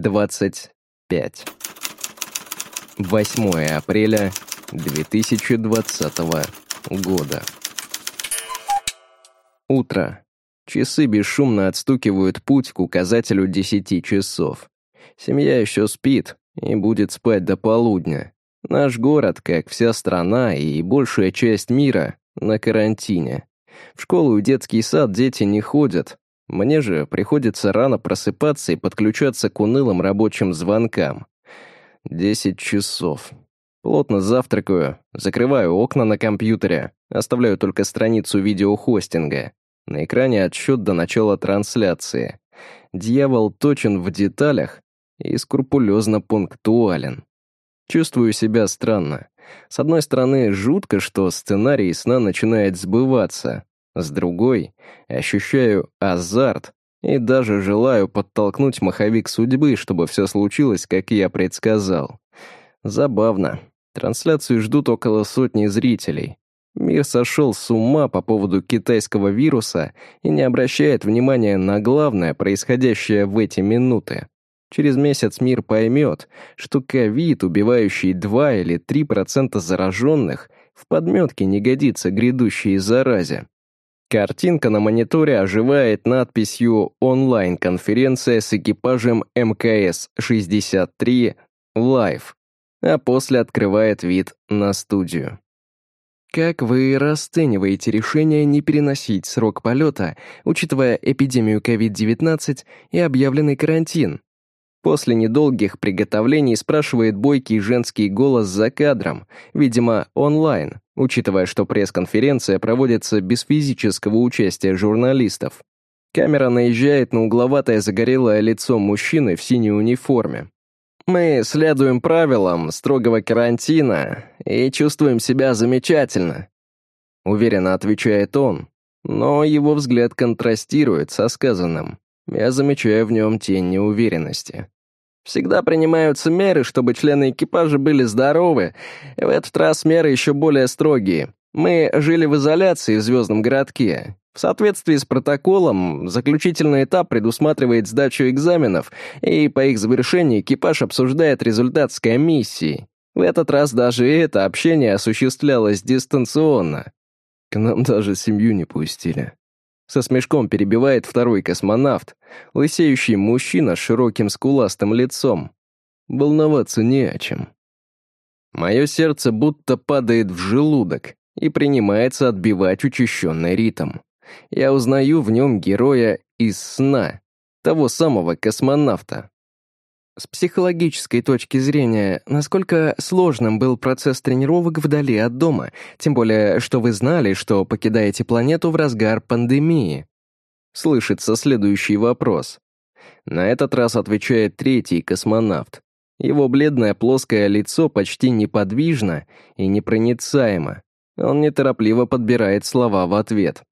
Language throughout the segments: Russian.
25. 8 апреля 2020 года. Утро. Часы бесшумно отстукивают путь к указателю 10 часов. Семья еще спит и будет спать до полудня. Наш город, как вся страна и большая часть мира, на карантине. В школу и детский сад дети не ходят. Мне же приходится рано просыпаться и подключаться к унылым рабочим звонкам. Десять часов. Плотно завтракаю, закрываю окна на компьютере, оставляю только страницу видеохостинга. На экране отсчет до начала трансляции. Дьявол точен в деталях и скрупулезно пунктуален. Чувствую себя странно. С одной стороны, жутко, что сценарий сна начинает сбываться. С другой, ощущаю азарт и даже желаю подтолкнуть маховик судьбы, чтобы все случилось, как я предсказал. Забавно. Трансляцию ждут около сотни зрителей. Мир сошел с ума по поводу китайского вируса и не обращает внимания на главное, происходящее в эти минуты. Через месяц мир поймет, что ковид, убивающий 2 или 3% зараженных, в подметке не годится грядущей заразе. Картинка на мониторе оживает надписью «Онлайн-конференция с экипажем МКС-63 Live», а после открывает вид на студию. Как вы расцениваете решение не переносить срок полета, учитывая эпидемию COVID-19 и объявленный карантин? После недолгих приготовлений спрашивает бойкий женский голос за кадром, видимо, онлайн, учитывая, что пресс-конференция проводится без физического участия журналистов. Камера наезжает на угловатое загорелое лицо мужчины в синей униформе. «Мы следуем правилам строгого карантина и чувствуем себя замечательно», уверенно отвечает он, но его взгляд контрастирует со сказанным. Я замечаю в нем тень неуверенности. Всегда принимаются меры, чтобы члены экипажа были здоровы. В этот раз меры еще более строгие. Мы жили в изоляции в звездном городке. В соответствии с протоколом, заключительный этап предусматривает сдачу экзаменов, и по их завершении экипаж обсуждает результат с комиссией. В этот раз даже это общение осуществлялось дистанционно. К нам даже семью не пустили. Со смешком перебивает второй космонавт, лысеющий мужчина с широким скуластым лицом. Волноваться не о чем. Мое сердце будто падает в желудок и принимается отбивать учащенный ритм. Я узнаю в нем героя из сна, того самого космонавта, с психологической точки зрения, насколько сложным был процесс тренировок вдали от дома, тем более, что вы знали, что покидаете планету в разгар пандемии? Слышится следующий вопрос. На этот раз отвечает третий космонавт. Его бледное плоское лицо почти неподвижно и непроницаемо. Он неторопливо подбирает слова в ответ.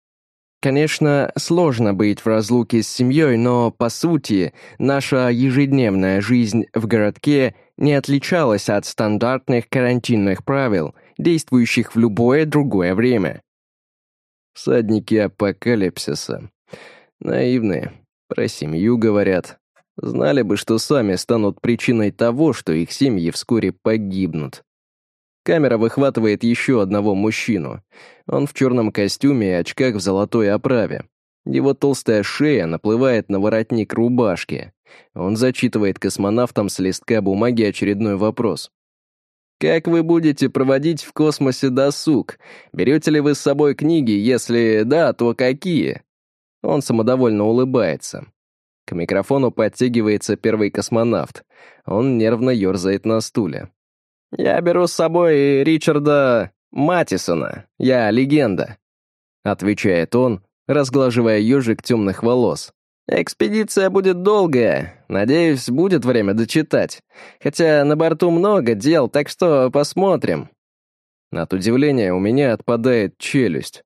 Конечно, сложно быть в разлуке с семьей, но, по сути, наша ежедневная жизнь в городке не отличалась от стандартных карантинных правил, действующих в любое другое время. Всадники апокалипсиса. Наивные. Про семью говорят. Знали бы, что сами станут причиной того, что их семьи вскоре погибнут. Камера выхватывает еще одного мужчину. Он в черном костюме и очках в золотой оправе. Его толстая шея наплывает на воротник рубашки. Он зачитывает космонавтам с листка бумаги очередной вопрос. «Как вы будете проводить в космосе досуг? Берете ли вы с собой книги? Если да, то какие?» Он самодовольно улыбается. К микрофону подтягивается первый космонавт. Он нервно ерзает на стуле. «Я беру с собой Ричарда Матисона. Я легенда», — отвечает он, разглаживая ежик темных волос. «Экспедиция будет долгая. Надеюсь, будет время дочитать. Хотя на борту много дел, так что посмотрим». От удивления у меня отпадает челюсть.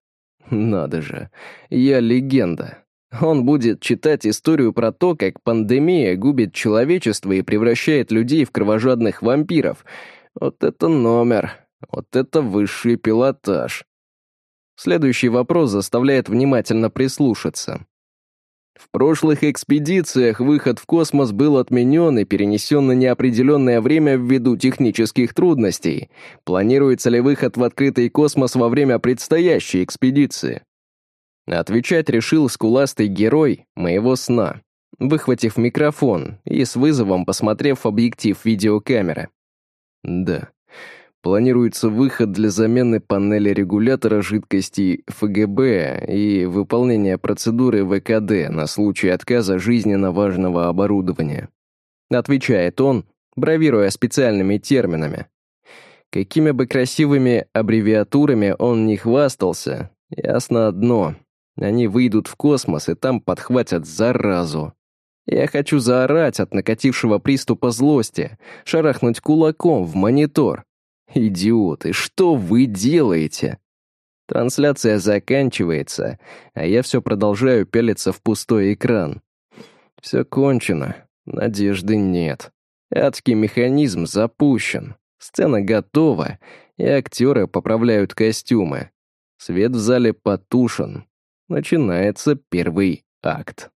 Надо же, я легенда. Он будет читать историю про то, как пандемия губит человечество и превращает людей в кровожадных вампиров — вот это номер. Вот это высший пилотаж. Следующий вопрос заставляет внимательно прислушаться. В прошлых экспедициях выход в космос был отменен и перенесен на неопределенное время ввиду технических трудностей. Планируется ли выход в открытый космос во время предстоящей экспедиции? Отвечать решил скуластый герой моего сна, выхватив микрофон и с вызовом посмотрев объектив видеокамеры. Да, Планируется выход для замены панели регулятора жидкости ФГБ и выполнение процедуры ВКД на случай отказа жизненно важного оборудования. Отвечает он, бравируя специальными терминами. Какими бы красивыми аббревиатурами он не хвастался, ясно одно — они выйдут в космос и там подхватят заразу. Я хочу заорать от накатившего приступа злости, шарахнуть кулаком в монитор, «Идиоты, что вы делаете?» Трансляция заканчивается, а я все продолжаю пялиться в пустой экран. Все кончено, надежды нет. Адский механизм запущен, сцена готова, и актеры поправляют костюмы. Свет в зале потушен. Начинается первый акт.